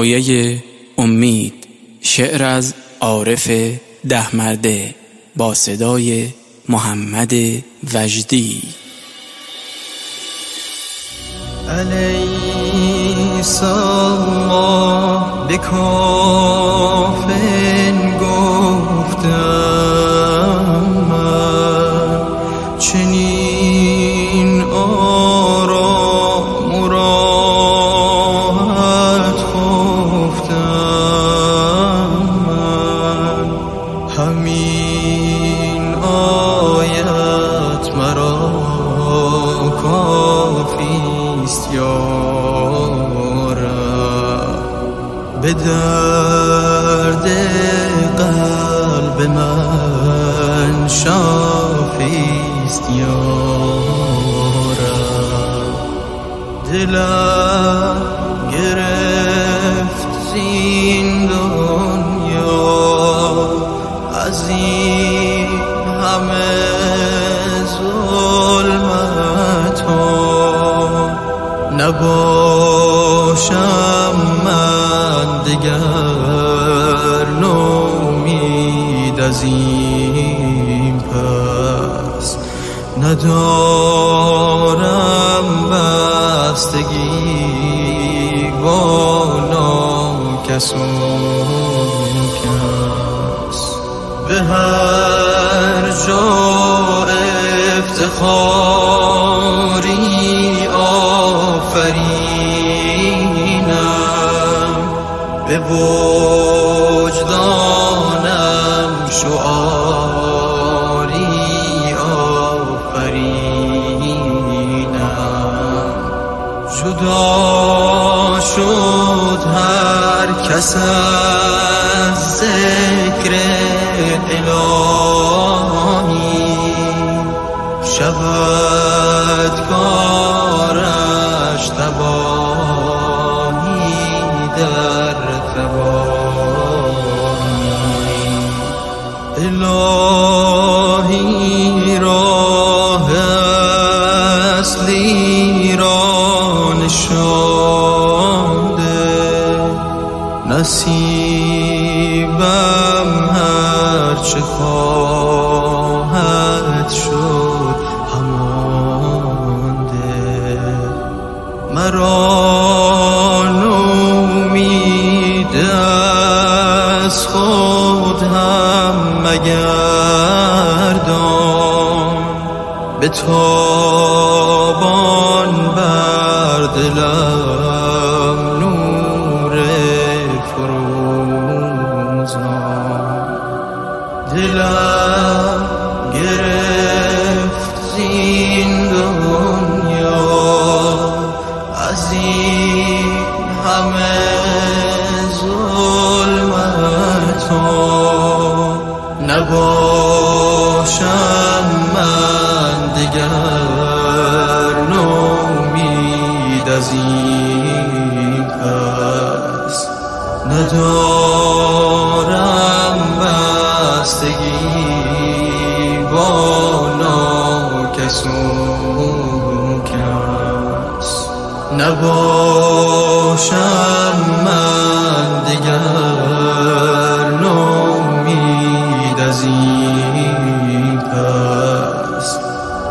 پایه امید شعر از عارف دهمرده با صدای محمد وجدی. علیس الله به کافن گفتم چنین به درد قلب من شافیست یارم دلم گرفت زین دنیا از این همه نباشم من دگر نومید از این پس. ندارم بستگی با ناکس و کس به هر جا افتخاری آفرینم. به وجدانم شعاری آفرینم. جدا شد هر کس از ذکر الهی. شود کارش تباهی در تباهی الهی راه اصلی را نشانده. نصیبم هرچه خواهد مرا نومید از خود هم مگردان. به تابان بر دلم نور فروزان. دلم گرفت زین این همه ظلمت نباشم من دگر نومید از این پس. ندارم بستگی با ناکس نباشم من دگر نومید از این پس.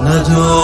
ندارم